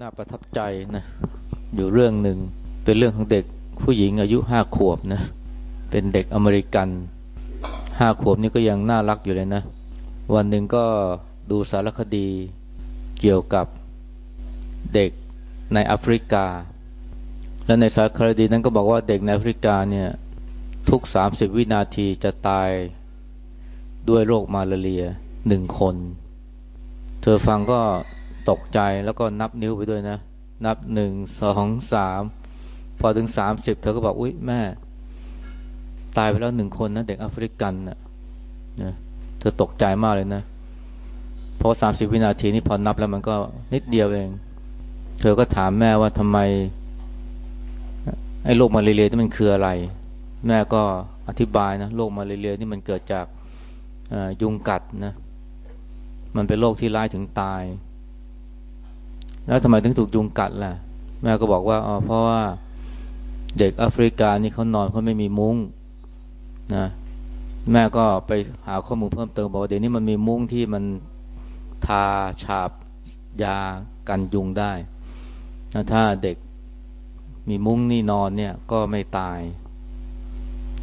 น่าประทับใจนะอยู่เรื่องหนึ่งเป็นเรื่องของเด็กผู้หญิงอายุห้าขวบนะเป็นเด็กอเมริกันห้าขวบนี่ก็ยังน่ารักอยู่เลยนะ วันหนึ่งก็ดูสารคดีเกี่ยวกับเด็กในแอฟริกา และในสารคดีนั้นก็บอกว่าเด็กในแอฟริกาเนี่ยทุก 30 วินาทีจะตายด้วยโรคมาลาเรียหนึ่งคน เธอฟังก็ ตกใจแล้วก็นับนิ้วไปด้วยนะ นับหนึ่งสองสามพอถึงสามสิบเธอก็บอกอุ๊ยแม่ ตายไปแล้วหนึ่งคนนะเด็กแอฟริกันนะนะเธอตกใจมากเลยนะ เพราะสามสิบวินาทีนี่พอนับแล้วมันก็นิดเดียวเอง เธอก็ถามแม่ว่าทำไมไอ้โรคมาเรียนี่มันคืออะไร แม่ก็อธิบายนะโรคมาเรียนี่มันเกิดจากยุงกัดนะ มันเป็นโรคที่ร้ายถึงตาย แล้วทำไมถึงถูกยุงกัดล่ะ แม่ก็บอกว่าอ๋อเพราะว่าเด็กแอฟริกานี่เขานอนเขาไม่มีมุ้งนะแม่ก็ไปหาข้อมูลเพิ่มเติมบอกว่าเดี๋ยวนี้มันมีมุ้งที่มันทาฉาบยากันยุงได้นะถ้าเด็กมีมุ้งนี่นอนเนี่ยก็ไม่ตาย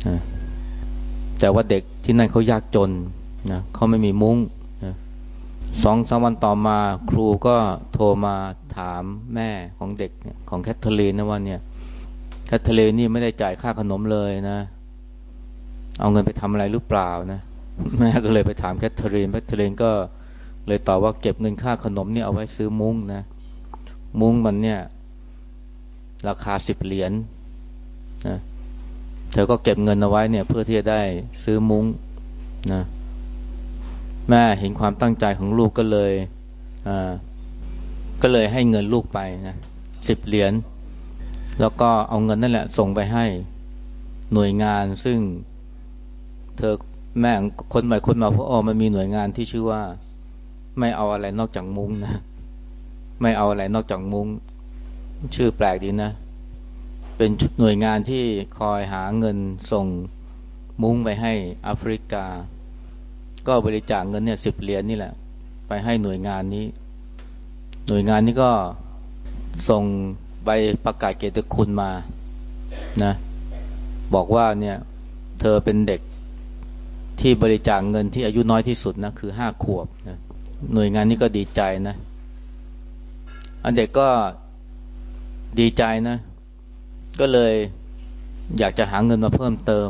นะแต่ว่าเด็กที่นั่นเขายากจนนะเขาไม่มีมุ้ง สองสามวันต่อมาครูก็โทรมาถามแม่ของเด็กของแคทเธอรีนนะว่าเนี่ยแคทเธอรีนนี่ไม่ได้จ่ายค่าขนมเลยนะ เอาเงินไปทำอะไรหรือเปล่านะแม่ก็เลยไปถามแคทเธอรีนแคทเธอรีนก็เลยตอบว่าเก็บเงินค่าขนมเนี่ยเอาไว้ซื้อมุ้งนะมุ้งมันเนี่ย ราคาสิบเหรียญนะเธอก็เก็บเงินเอาไว้เนี่ย เพื่อที่จะได้ซื้อมุ้งนะ แม่เห็นความตั้งใจของลูกก็เลยก็เลยให้เงินลูกไปนะสิบเหรียญแล้วก็เอาเงินนั่นแหละ ส่งไปให้หน่วยงานซึ่งเธอแม่คนใหม่คนมาเพราะออมันมีหน่วยงานที่ชื่อว่า ไม่เอาอะไรนอกจากมุ้งนะ ไม่เอาอะไรนอกจากมุ้ง ชื่อแปลกดีนะ เป็นหน่วยงานที่คอยหาเงินส่งมุ้งไปให้แอฟริกา ก็บริจาคเงินเนี่ยสิบเหรียญนนี่แหละ ไปให้หน่วยงานนี้ หน่วยงานนี้ก็ส่งใบประกาศเกียรติคุณมานะบอกว่าเนี่ยเธอเป็นเด็กที่บริจาคเงินที่อายุน้อยที่สุดนะคือห้าขวบนะหน่วยงานนี้ก็ดีใจนะ อันเด็กก็ดีใจนะ ก็เลยอยากจะหาเงินมาเพิ่มเติม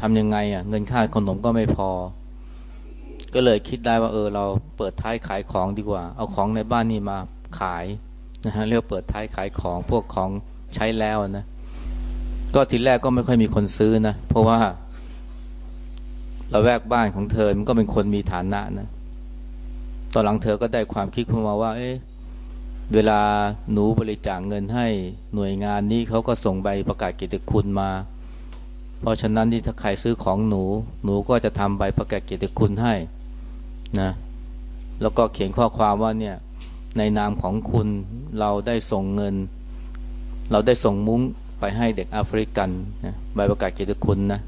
ทำยังไงอะ เงินค่าขนมก็ไม่พอ ก็เลยคิดได้ว่าเออเราเปิดท้ายขายของดีกว่า เอาของในบ้านนี่มาขายนะฮะเรียกเปิดท้ายขายของพวกของใช้แล้วนะ ก็ทีแรกก็ไม่ค่อยมีคนซื้อนะ เพราะว่าเราแวกบ้านของเธอมันก็เป็นคนมีฐานะนะตอนหลังเธอก็ได้ความคิดขึ้นมาว่า เอ๊ะเวลาหนูบริจาคเงินให้หน่วยงานนี้เขาก็ส่งใบประกาศเกียรติคุณมา เพราะฉะนั้นที่ถ้าใครซื้อของหนู หนูก็จะทำใบประกาศเกียรติคุณให้นะแล้วก็เขียนข้อความว่าเนี่ยในนามของคุณเราได้ส่งเงิน เราได้ส่งมุ้งไปให้เด็กแอฟริกันนะใบประกาศเกียรติคุณนะ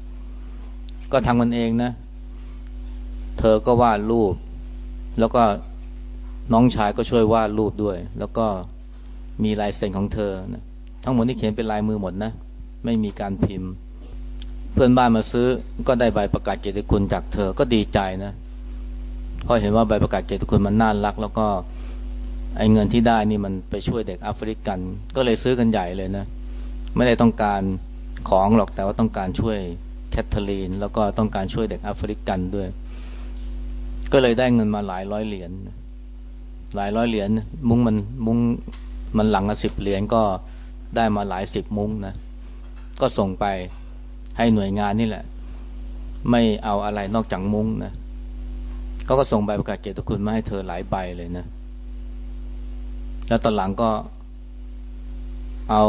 ก็ทำมันเองนะ เธอก็วาดรูป แล้วก็น้องชายก็ช่วยวาดรูปด้วย แล้วก็มีลายเซ็นของเธอนะทั้งหมดที่เขียนเป็นลายมือหมดนะ ไม่มีการพิมพ์ พื่อนบ้านมาซื้อก็ได้ใบประกาศเกียรติคุณจากเธอก็ดีใจนะเพราะเห็นว่าใบประกาศเกียรติคุณมันน่ารัก แล้วก็ไอ้เงินที่ได้นี่มันไปช่วยเด็กแอฟริกัน ก็เลยซื้อกันใหญ่เลยนะ ไม่ได้ต้องการของหรอกแต่ว่าต้องการช่วยแคทเธอรีน แล้วก็ต้องการช่วยเด็กแอฟริกันด้วย ก็เลยได้เงินมาหลายร้อยเหรียญหลายร้อยเหรียญมุ้งมันมุ้งมันหลังละสิบเหรียญก็ได้มาหลายสิบมุ้งนะก็ส่งไป ให้หน่วยงานนี่แหละ ไม่เอาอะไรนอกจากมุ้งนะเขาก็ส่งใบประกาศเกียรติคุณมาให้เธอหลายใบเลยนะ แล้วตอนหลังก็เอา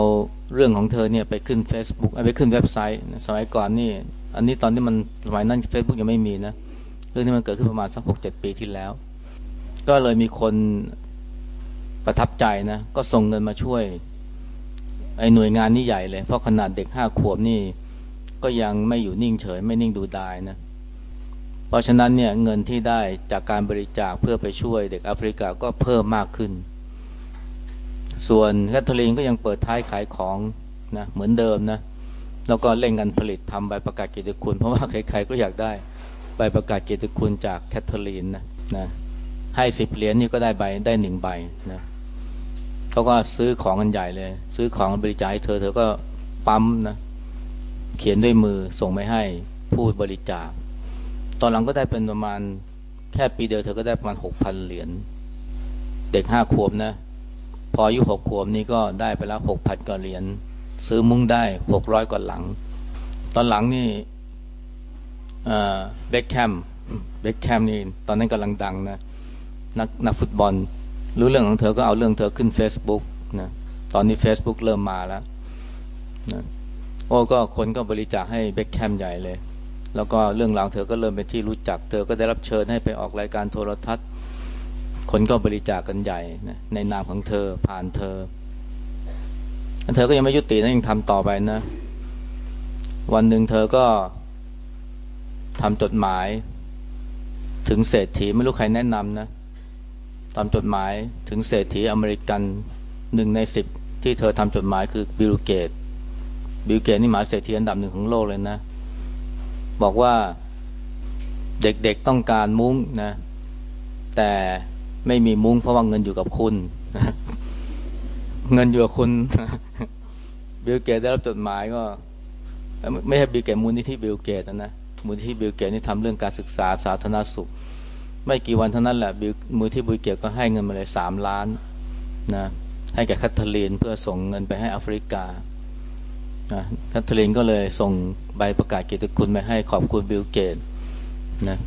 เรื่องของเธอเนี่ยไปขึ้น Facebook ไปขึ้นเว็บไซต์สมัยก่อนนี่ อันนี้ตอนที่มันสมัยนั้น Facebook ยังไม่มีนะ เรื่องนี้มันเกิดขึ้นประมาณสักหกเจ็ดปีที่แล้ว ก็เลยมีคนประทับใจนะ ก็ส่งเงินมาช่วย ไอ้หน่วยงานนี้ใหญ่เลย เพราะขนาดเด็กห้าขวบนี่ ก็ยังไม่อยู่นิ่งเฉย ไม่นิ่งดูดายนะ เพราะฉะนั้นเนี่ยเงินที่ได้จากการบริจาคเพื่อไปช่วยเด็กแอฟริกาก็เพิ่มมากขึ้น ส่วนแคทเธอรีนก็ยังเปิดท้ายขายของนะเหมือนเดิมนะ แล้วก็เร่งกันผลิตทำใบประกาศเกียรติคุณ เพราะว่าใครๆก็อยากได้ใบประกาศเกียรติคุณจากแคทเธอรีนนะนะให้สิบเหรียญนี่ก็ได้ใบได้หนึ่งใบนะเขาก็ซื้อของกันใหญ่เลย ซื้อของบริจาคให้เธอเธอก็ปั๊มนะ เขียนด้วยมือส่งไปให้ผู้บริจาค ตอนหลังก็ได้เป็นประมาณแค่ปีเดียวเธอก็ได้ประมาณหกพันเหรียญ เด็กห้าขวบนะ พออายุหกขวบนี่ก็ได้ไปแล้วหกพันกว่าเหรียญ ซื้อมุ้งได้หกร้อยกว่าหลัง ตอนหลังนี่เบคแคมเบคแคมนี่ตอนนั้นกำลังดังนะนักนักฟุตบอล รู้เรื่องของเธอก็เอาเรื่องเธอขึ้น Facebook นะตอนนี้ Facebook เริ่มมาแล้วนะ โอ้ก็คนก็บริจาคให้เบคแคมใหญ่เลย แล้วก็เรื่องราวเธอก็เริ่มเป็นที่รู้จัก เธอก็ได้รับเชิญให้ไปออกรายการโทรทัศน์ คนก็บริจาคกกันใหญ่นะในนามของเธอผ่านเธอ เธอก็ยังไม่ยุตินะยังทำต่อไปนะ วันหนึ่งเธอก็ทำจดหมาย ถึงเศรษฐีไม่รู้ใครแนะนำนะทำจดหมายถึงเศรษฐีอเมริกันหนึ่งในสิบที่เธอทำจดหมายคือบิลเกตส์ บิลเกตส์นี่มหาเศรษฐีอันดับหนึ่งของโลกเลยนะ บอกว่าเด็กๆต้องการมุ้งนะ แต่ไม่มีมุ้งเพราะว่าเงินอยู่กับคุณนะเงินอยู่กับคุณบิลเกตส์ได้รับจดหมายก็ไม่ใช่บิลเกตส์มูลนิธิบิลเกตส์นะมูลนิธิบิลเกตส์นี่ทำเรื่องการศึกษาสาธารณสุข ไม่กี่วันเท่านั้นแหละมูลนิธิบิลเกตส์ก็ให้เงินมาเลยสามล้านนะให้แก่แคทเธอรีนเพื่อส่งเงินไปให้แอฟริกา แคทเธอรีนก็เลยส่งใบประกาศเกียรติคุณไปให้ขอบคุณบิลเกตส์นะ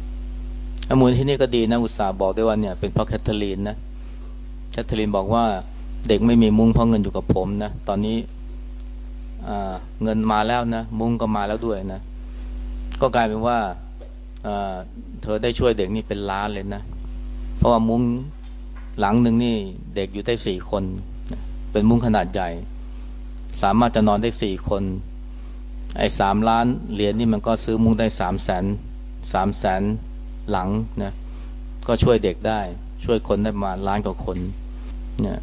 มูลนิธินี่ก็ดีนะอุตส่าห์บอกด้วยว่าเนี่ยเป็นเพราะแคทเธอรีนนะแคทเธอรีนบอกว่าเด็กไม่มีมุ้งเพราะเงินอยู่กับผมนะตอนนี้เงินมาแล้วนะมุ้งก็มาแล้วด้วยนะ ก็กลายเป็นว่าเธอได้ช่วยเด็กนี่เป็นล้านเลยนะ เพราะว่ามุ้งหลังหนึ่งนี่เด็กอยู่ได้สี่คน เป็นมุ้งขนาดใหญ่ สามารถจะนอนได้สี่คน ไอ้สามล้านเหรียญนี่มันก็ซื้อมุ้งได้สามแสนสามแสนหลังนะ ก็ช่วยเด็กได้ ช่วยคนได้มาล้านกว่าคนเนี่ย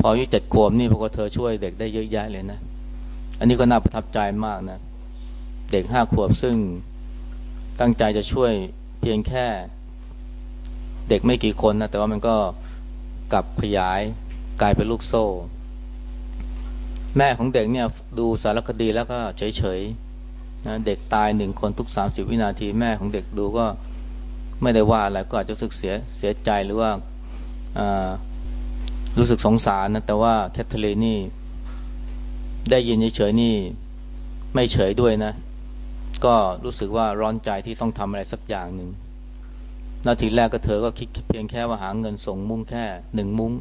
พออายุเจ็ดขวบนี่พวกเธอช่วยเด็กได้เยอะแยะเลยนะ อันนี้ก็น่าประทับใจมากนะ เด็กห้าขวบซึ่งตั้งใจจะช่วยเพียงแค่ เด็กไม่กี่คนนะ แต่ว่ามันก็กลับขยายกลายเป็นลูกโซ่ แม่ของเด็กเนี่ยดูสารคดีแล้วก็เฉยๆนะเด็กตายหนึ่งคนทุกสามสิบวินาทีแม่ของเด็กดูก็ไม่ได้ว่าอะไรก็อาจจะรู้สึกเสียเสียใจหรือว่ารู้สึกสงสารนะแต่ว่าแคทเธอรีนนี่ ได้ยินเฉยๆนี่ไม่เฉยด้วยนะ ก็รู้สึกว่าร้อนใจที่ต้องทำอะไรสักอย่างหนึ่งนาทีแรกก็เธอก็คิดเพียงแค่ว่าหาเงินส่งมุ้งแค่หนึ่งมุ้ง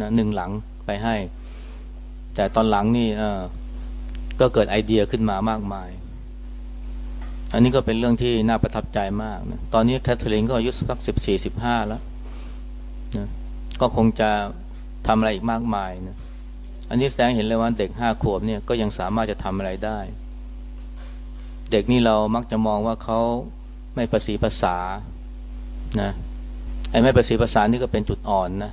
นะหนึ่งหลังไปให้ แต่ตอนหลังนี่ก็เกิดไอเดียขึ้นมามากมาย อันนี้ก็เป็นเรื่องที่น่าประทับใจมากนะตอนนี้แคทเธอรีนก็อายุสักสิบสี่สิบห้าแล้วนะก็คงจะทำอะไรอีกมากมายนะอันนี้แสดงเห็นเลยว่าเด็กห้าขวบเนี่ยก็ยังสามารถจะทำอะไรได้ เด็กนี่เรามักจะมองว่าเขาไม่ประสีภาษานะไอ้ไม่ประสีภาษานี่ก็เป็นจุดอ่อนนะ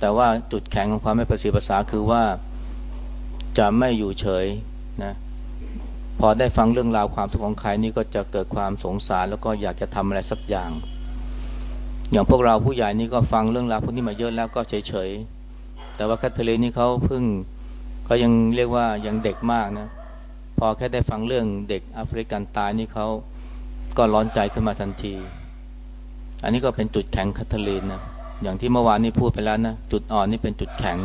แต่ว่าจุดแข็งของความไม่ประสีภาษาคือว่าจะไม่อยู่เฉยนะพอได้ฟังเรื่องราวความทุกข์ของใครนี่ก็จะเกิดความสงสารแล้วก็อยากจะทำอะไรสักอย่าง อย่างพวกเราผู้ใหญ่นี่ก็ฟังเรื่องราวพวกนี้มาเยอะแล้วก็เฉยๆแต่ว่าแคทเธอรีนนี่เขาเพิ่งเขายังเรียกว่ายังเด็กมากนะพอแค่ได้ฟังเรื่องเด็กแอฟริกันตายนี่เขาก็ร้อนใจขึ้นมาทันที อันนี้ก็เป็นจุดแข็งคัทเธอรีนนะ อย่างที่เมื่อวานนี้พูดไปแล้วนะจุดอ่อนนี่เป็นจุดแข็ง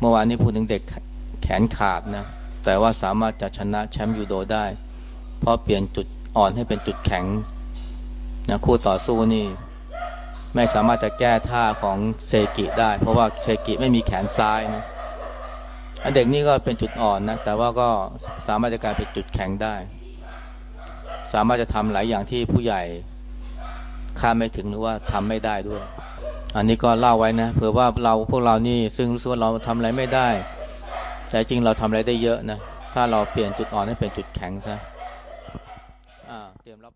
เมื่อวานนี้พูดถึงเด็กแขนขาดนะแต่ว่าสามารถจะชนะแชมป์ยูโดได้ เพราะเปลี่ยนจุดอ่อนให้เป็นจุดแข็งนะคู่ต่อสู้นี่ ไม่สามารถจะแก้ท่าของเซกิได้ เพราะว่าเซกิไม่มีแขนซ้ายนะเด็กนี่ก็เป็นจุดอ่อนนะแต่ว่าก็สามารถจะกลายเป็นจุดแข็งได้ สามารถจะทำหลายอย่างที่ผู้ใหญ่คาดไม่ถึงหรือว่าทำไม่ได้ด้วย อันนี้ก็เล่าไว้นะเผื่อว่าเราพวกเรานี่ซึ่งรู้สึกว่าเราทำอะไรไม่ได้แต่จริงเราทำอะไรได้เยอะนะถ้าเราเปลี่ยนจุดอ่อนให้เป็นจุดแข็งซะอ่าเตรียมรับ